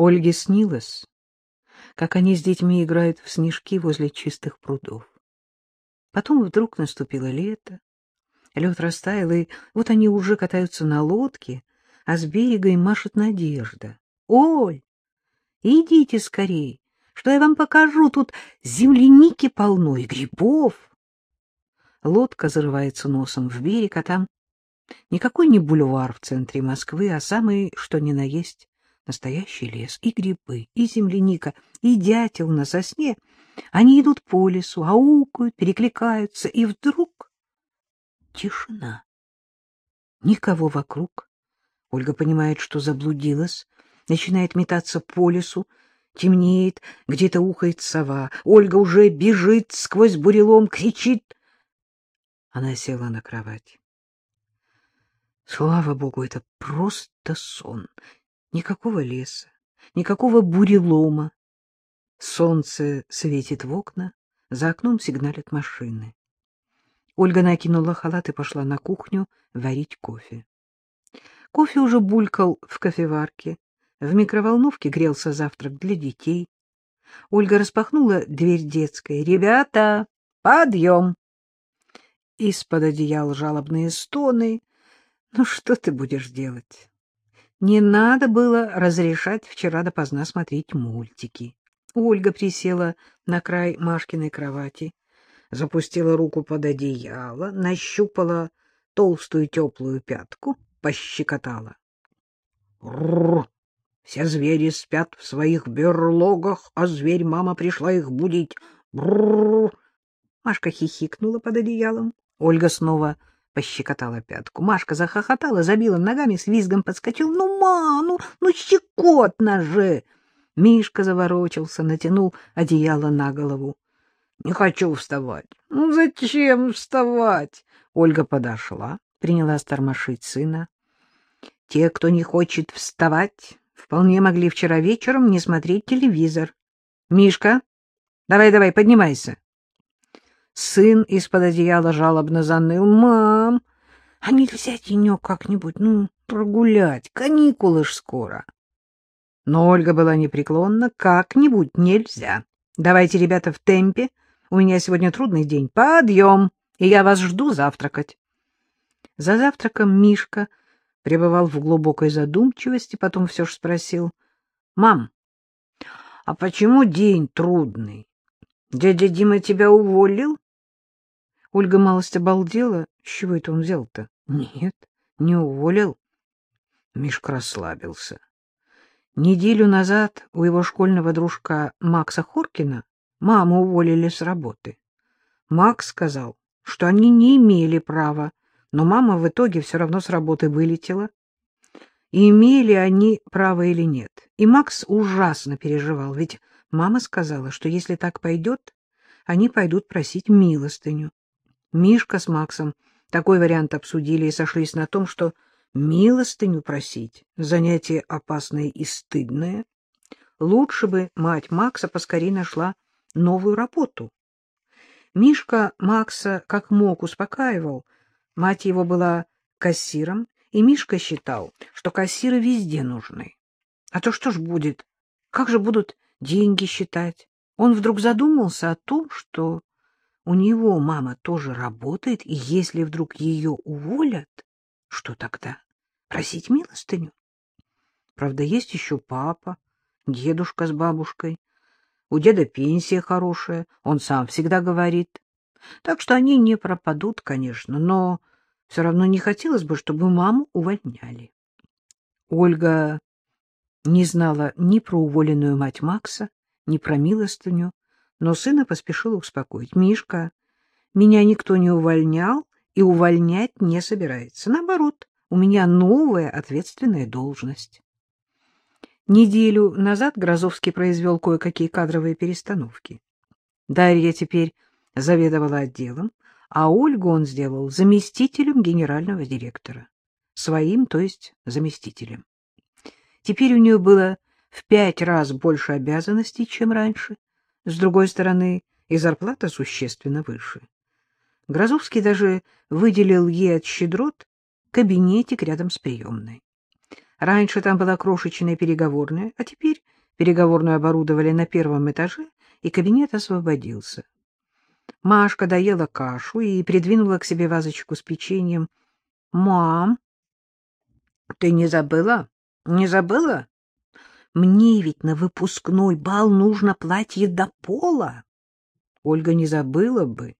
Ольге снилось, как они с детьми играют в снежки возле чистых прудов. Потом вдруг наступило лето, лед растаял, и вот они уже катаются на лодке, а с берега им машет Надежда. — Оль, идите скорей, что я вам покажу, тут земляники полно и грибов. Лодка зарывается носом в берег, а там никакой не бульвар в центре Москвы, а самый, что ни на есть, Настоящий лес, и грибы, и земляника, и дятел на сосне. Они идут по лесу, аукают, перекликаются, и вдруг тишина. Никого вокруг. Ольга понимает, что заблудилась, начинает метаться по лесу, темнеет, где-то ухает сова. Ольга уже бежит сквозь бурелом, кричит. Она села на кровать. Слава богу, это просто сон. Никакого леса, никакого бурелома. Солнце светит в окна, за окном сигналят машины. Ольга накинула халат и пошла на кухню варить кофе. Кофе уже булькал в кофеварке, в микроволновке грелся завтрак для детей. Ольга распахнула дверь детской. «Ребята, подъем!» Из-под одеял жалобные стоны. «Ну что ты будешь делать?» Не надо было разрешать вчера допоздна смотреть мультики. Ольга присела на край Машкиной кровати, запустила руку под одеяло, нащупала толстую теплую пятку, пощекотала. Рррр! Все звери спят в своих берлогах, а зверь-мама пришла их будить. Бррр! Машка хихикнула под одеялом. Ольга снова пощекотала пятку. Машка захохотала, забила ногами, с визгом подскочил. «Ну, ма, ну, ну щекотно же!» Мишка заворочился, натянул одеяло на голову. «Не хочу вставать». «Ну, зачем вставать?» Ольга подошла, принялась тормошить сына. «Те, кто не хочет вставать, вполне могли вчера вечером не смотреть телевизор. Мишка, давай-давай, поднимайся». Сын из-под одеяла жалобно заныл. — Мам, а нельзя денек как-нибудь, ну, прогулять? Каникулы ж скоро. Но Ольга была непреклонна. Как-нибудь нельзя. Давайте, ребята, в темпе. У меня сегодня трудный день. Подъем, и я вас жду завтракать. За завтраком Мишка пребывал в глубокой задумчивости, потом все же спросил. — Мам, а почему день трудный? Дядя Дима тебя уволил? Ольга малость обалдела. С чего это он взял-то? Нет, не уволил. Мишка расслабился. Неделю назад у его школьного дружка Макса Хоркина маму уволили с работы. Макс сказал, что они не имели права, но мама в итоге все равно с работы вылетела. И имели они право или нет. И Макс ужасно переживал, ведь мама сказала, что если так пойдет, они пойдут просить милостыню. Мишка с Максом такой вариант обсудили и сошлись на том, что милостыню просить — занятие опасное и стыдное. Лучше бы мать Макса поскорее нашла новую работу. Мишка Макса как мог успокаивал. Мать его была кассиром, и Мишка считал, что кассиры везде нужны. А то что ж будет? Как же будут деньги считать? Он вдруг задумался о том, что у него мама тоже работает, и если вдруг ее уволят, что тогда? Просить милостыню? Правда, есть еще папа, дедушка с бабушкой. У деда пенсия хорошая, он сам всегда говорит. Так что они не пропадут, конечно, но все равно не хотелось бы, чтобы маму увольняли. Ольга не знала ни про уволенную мать Макса, ни про милостыню, но сына поспешила успокоить. — Мишка, меня никто не увольнял и увольнять не собирается. Наоборот, у меня новая ответственная должность. Неделю назад Грозовский произвел кое-какие кадровые перестановки. Дарья теперь заведовала отделом, а Ольгу он сделал заместителем генерального директора. Своим, то есть заместителем. Теперь у нее было в пять раз больше обязанностей, чем раньше. С другой стороны, и зарплата существенно выше. Грозовский даже выделил ей от щедрот кабинетик рядом с приемной. Раньше там была крошечная переговорная, а теперь переговорную оборудовали на первом этаже, и кабинет освободился. Машка доела кашу и придвинула к себе вазочку с печеньем. — Мам, ты не забыла? Не забыла? Мне ведь на выпускной бал нужно платье до пола. Ольга не забыла бы,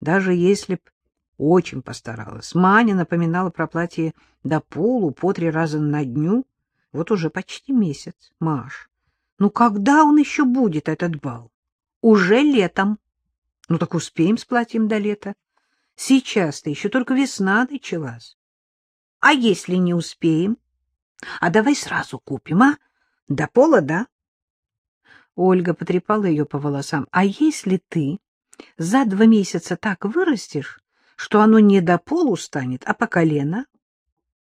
даже если б очень постаралась. Маня напоминала про платье до полу по три раза на дню. Вот уже почти месяц, Маш. Ну когда он еще будет, этот бал? Уже летом. Ну так успеем с платьем до лета. Сейчас-то еще только весна началась. А если не успеем? А давай сразу купим, а? До пола, да? Ольга потрепала ее по волосам. А если ты за два месяца так вырастешь, что оно не до полу станет, а по колено?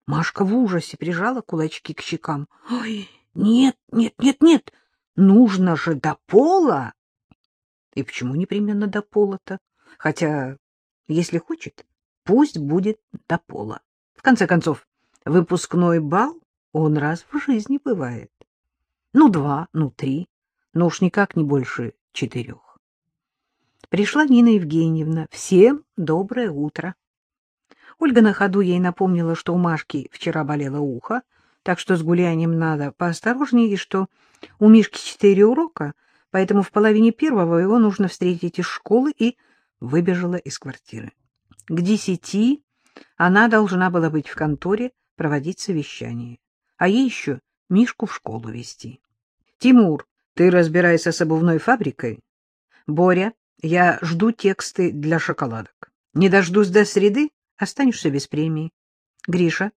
Машка в ужасе прижала кулачки к щекам. — Ой, нет, нет, нет, нет, нужно же до пола. И почему непременно до пола-то? Хотя, если хочет, пусть будет до пола. В конце концов, выпускной бал он раз в жизни бывает. Ну, два, ну, три, но уж никак не больше четырех. Пришла Нина Евгеньевна. Всем доброе утро. Ольга на ходу ей напомнила, что у Машки вчера болело ухо, так что с гулянием надо поосторожнее, и что у Мишки четыре урока, поэтому в половине первого его нужно встретить из школы, и выбежала из квартиры. К десяти она должна была быть в конторе, проводить совещание, а ей еще Мишку в школу вести. — Тимур, ты разбирайся с обувной фабрикой. Боря, я жду тексты для шоколадок. Не дождусь до среды, останешься без премии. Гриша,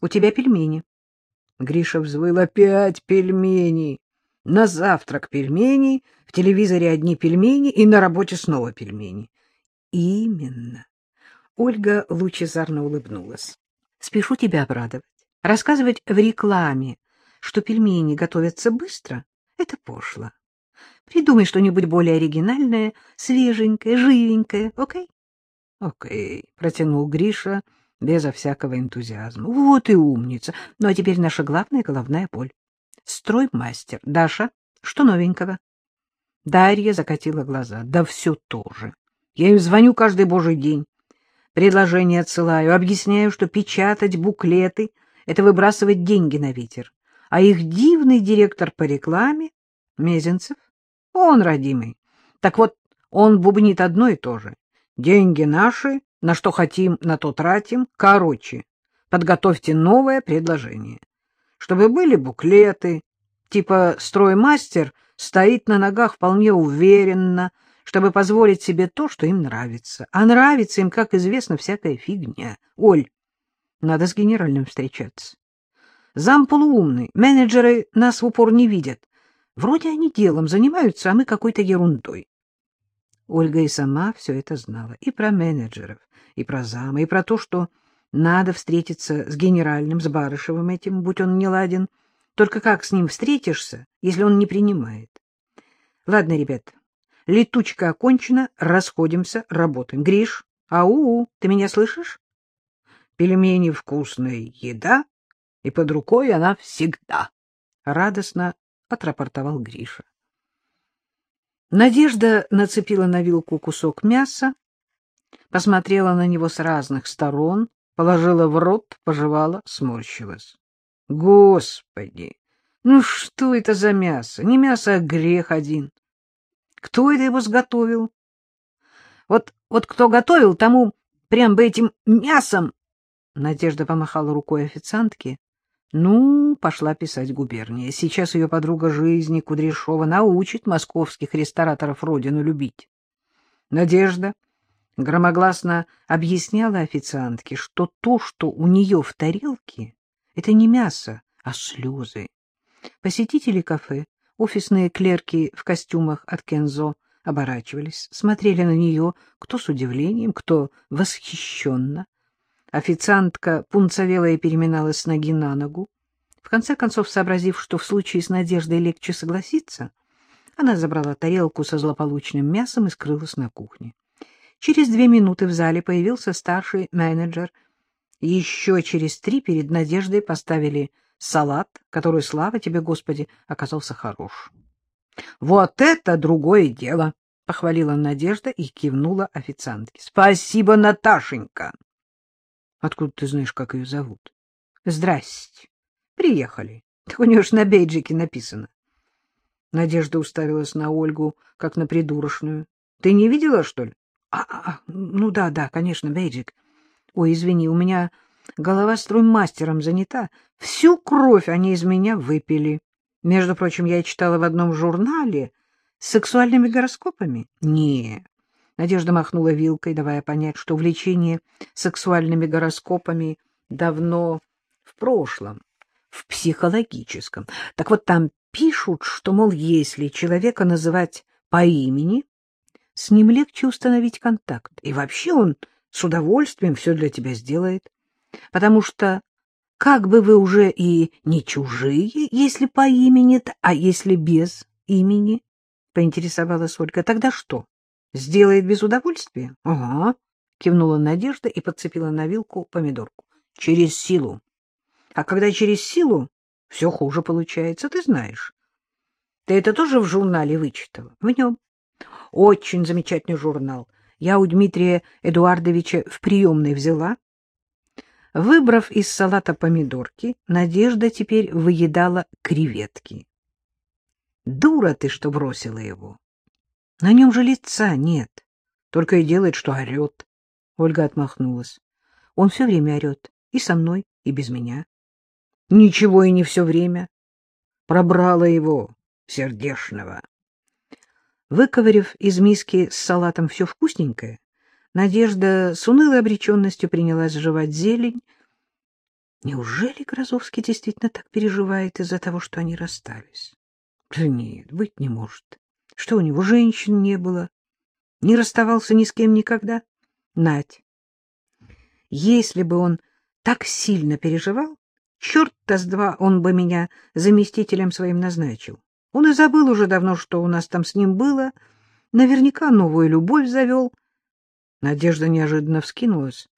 у тебя пельмени. Гриша взвыл опять пельмени. На завтрак пельмени, в телевизоре одни пельмени и на работе снова пельмени. Именно. Ольга лучезарно улыбнулась. Спешу тебя обрадовать. Рассказывать в рекламе, что пельмени готовятся быстро, это пошло. Придумай что-нибудь более оригинальное, свеженькое, живенькое, окей? Окей, протянул Гриша безо всякого энтузиазма. Вот и умница. Ну а теперь наша главная головная боль. Строймастер. Даша, что новенького? Дарья закатила глаза. Да все то же. Я им звоню каждый божий день. Предложение отсылаю, объясняю, что печатать буклеты — это выбрасывать деньги на ветер. А их дивный директор по рекламе, Мезенцев, он родимый. Так вот, он бубнит одно и то же. Деньги наши, на что хотим, на то тратим. Короче, подготовьте новое предложение. Чтобы были буклеты, типа «Строймастер» стоит на ногах вполне уверенно, чтобы позволить себе то, что им нравится. А нравится им, как известно, всякая фигня. Оль, надо с генеральным встречаться. Зам полуумный, менеджеры нас в упор не видят. Вроде они делом занимаются, а мы какой-то ерундой. Ольга и сама все это знала. И про менеджеров, и про зама, и про то, что надо встретиться с генеральным, с Барышевым этим, будь он не ладен. Только как с ним встретишься, если он не принимает? Ладно, ребят, Летучка окончена, расходимся, работаем. Гриш, ау, ты меня слышишь? Пельмени — вкусная еда, и под рукой она всегда. Радостно отрапортовал Гриша. Надежда нацепила на вилку кусок мяса, посмотрела на него с разных сторон, положила в рот, пожевала, сморщилась. Господи! Ну что это за мясо? Не мясо, а грех один. Кто это его сготовил? Вот, вот кто готовил, тому прям бы этим мясом... Надежда помахала рукой официантке. Ну, пошла писать губерния. Сейчас ее подруга жизни Кудряшова научит московских рестораторов родину любить. Надежда громогласно объясняла официантке, что то, что у нее в тарелке, это не мясо, а слезы. Посетители кафе Офисные клерки в костюмах от Кензо оборачивались, смотрели на нее, кто с удивлением, кто восхищенно. Официантка пунцовела и переминалась с ноги на ногу. В конце концов, сообразив, что в случае с Надеждой легче согласиться, она забрала тарелку со злополучным мясом и скрылась на кухне. Через две минуты в зале появился старший менеджер. Еще через три перед Надеждой поставили салат, который, слава тебе, Господи, оказался хорош. — Вот это другое дело! — похвалила Надежда и кивнула официантке. — Спасибо, Наташенька! — Откуда ты знаешь, как ее зовут? — Здрасте. Приехали. Так у нее ж на бейджике написано. Надежда уставилась на Ольгу, как на придурочную. — Ты не видела, что ли? А, — А, ну да, да, конечно, бейджик. Ой, извини, у меня голова строймастером занята. Всю кровь они из меня выпили. Между прочим, я читала в одном журнале с сексуальными гороскопами. Не. Надежда махнула вилкой, давая понять, что увлечение сексуальными гороскопами давно в прошлом, в психологическом. Так вот там пишут, что, мол, если человека называть по имени, с ним легче установить контакт. И вообще он с удовольствием все для тебя сделает. Потому что как бы вы уже и не чужие, если по имени-то, а если без имени, — поинтересовалась Ольга, — тогда что, сделает без удовольствия? — Ага, — кивнула Надежда и подцепила на вилку помидорку. — Через силу. А когда через силу, все хуже получается, ты знаешь. Ты это тоже в журнале вычитала? В нем. Очень замечательный журнал. Я у Дмитрия Эдуардовича в приемной взяла. Выбрав из салата помидорки, Надежда теперь выедала креветки. Дура ты, что бросила его. На нем же лица нет, только и делает, что орет. Ольга отмахнулась. Он все время орет, и со мной, и без меня. Ничего и не все время. Пробрала его, сердешного. Выковырив из миски с салатом все вкусненькое, Надежда с унылой обреченностью принялась жевать зелень. Неужели Грозовский действительно так переживает из-за того, что они расстались? Да нет, быть не может. Что у него, женщин не было? Не расставался ни с кем никогда? Надь, если бы он так сильно переживал, черт-то с два он бы меня заместителем своим назначил. Он и забыл уже давно, что у нас там с ним было. Наверняка новую любовь завел. Надежда неожиданно вскинулась.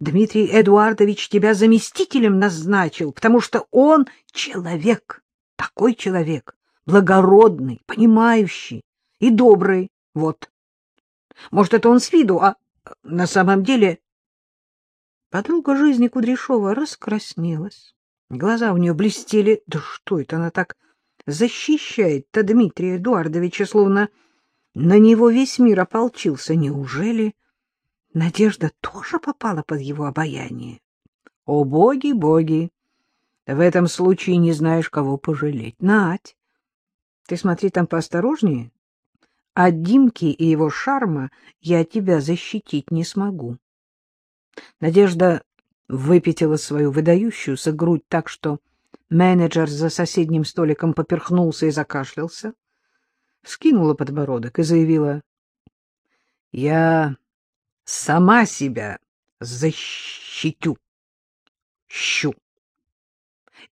Дмитрий Эдуардович тебя заместителем назначил, потому что он человек, такой человек, благородный, понимающий и добрый. Вот. Может, это он с виду, а на самом деле... Подруга жизни Кудряшова раскраснелась. Глаза у нее блестели. Да что это она так защищает-то Дмитрия Эдуардовича, словно на него весь мир ополчился. Неужели Надежда тоже попала под его обаяние? О, боги, боги! В этом случае не знаешь, кого пожалеть. Надь, ты смотри там поосторожнее. От Димки и его шарма я тебя защитить не смогу. Надежда выпятила свою выдающуюся грудь так, что Менеджер за соседним столиком поперхнулся и закашлялся, вскинула подбородок и заявила, — Я сама себя защитю. Щу.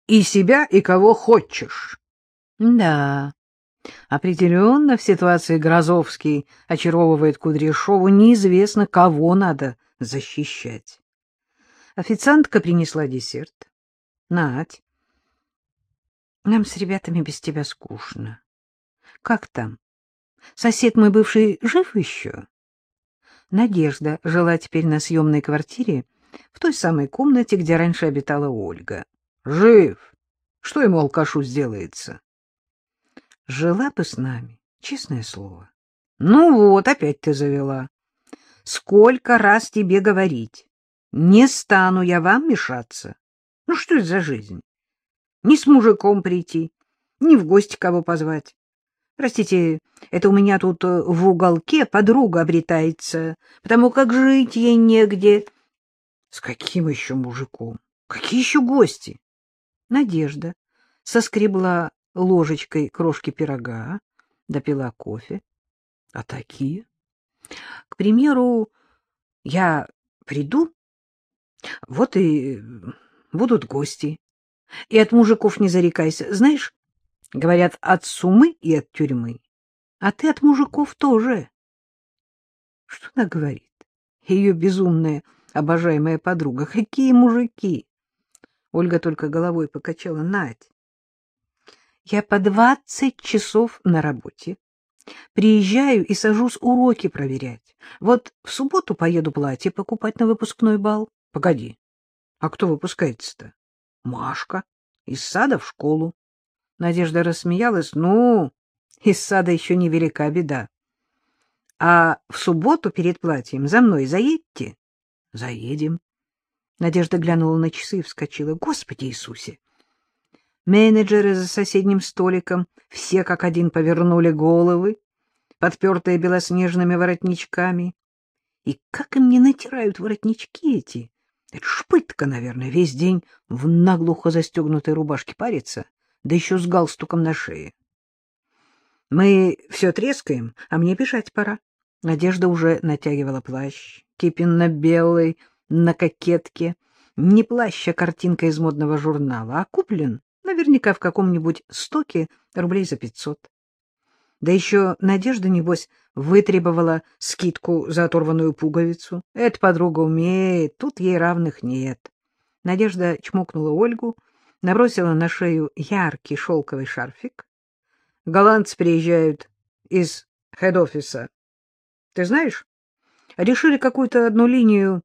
И себя, и кого хочешь. Да, определенно в ситуации Грозовский очаровывает Кудряшову, неизвестно, кого надо защищать. Официантка принесла десерт. Надь, нам с ребятами без тебя скучно. Как там? Сосед мой бывший жив еще? Надежда жила теперь на съемной квартире в той самой комнате, где раньше обитала Ольга. Жив. Что ему алкашу сделается? Жила бы с нами, честное слово. Ну вот, опять ты завела. Сколько раз тебе говорить? Не стану я вам мешаться. Ну что это за жизнь? ни с мужиком прийти, ни в гости кого позвать. Простите, это у меня тут э, в уголке подруга обретается, потому как жить ей негде. С каким еще мужиком? Какие еще гости? Надежда соскребла ложечкой крошки пирога, допила кофе. А такие? К примеру, я приду, вот и будут гости. И от мужиков не зарекайся. Знаешь, говорят, от сумы и от тюрьмы. А ты от мужиков тоже. Что она говорит? Ее безумная, обожаемая подруга. Какие мужики? Ольга только головой покачала. Надь, я по двадцать часов на работе. Приезжаю и сажусь уроки проверять. Вот в субботу поеду платье покупать на выпускной бал. Погоди, а кто выпускается-то? Машка. Из сада в школу. Надежда рассмеялась. Ну, из сада еще не велика беда. А в субботу перед платьем за мной заедьте? Заедем. Надежда глянула на часы и вскочила. Господи Иисусе! Менеджеры за соседним столиком все как один повернули головы, подпертые белоснежными воротничками. И как им не натирают воротнички эти? Это ж наверное, весь день в наглухо застегнутой рубашке париться, да еще с галстуком на шее. Мы все трескаем, а мне бежать пора. Надежда уже натягивала плащ, кипенно-белый, на кокетке. Не плащ, а картинка из модного журнала, а куплен Наверняка в каком-нибудь стоке рублей за пятьсот. Да еще Надежда, небось, вытребовала скидку за оторванную пуговицу. Эта подруга умеет, тут ей равных нет. Надежда чмокнула Ольгу, набросила на шею яркий шелковый шарфик. Голландцы приезжают из хед-офиса. Ты знаешь, решили какую-то одну линию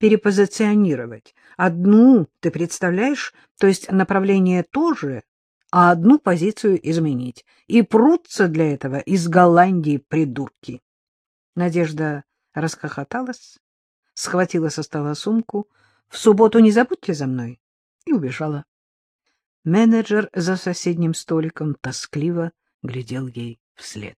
перепозиционировать. Одну, ты представляешь, то есть направление тоже, а одну позицию изменить. И прутся для этого из Голландии придурки. Надежда расхохоталась, схватила со стола сумку. «В субботу не забудьте за мной!» и убежала. Менеджер за соседним столиком тоскливо глядел ей вслед.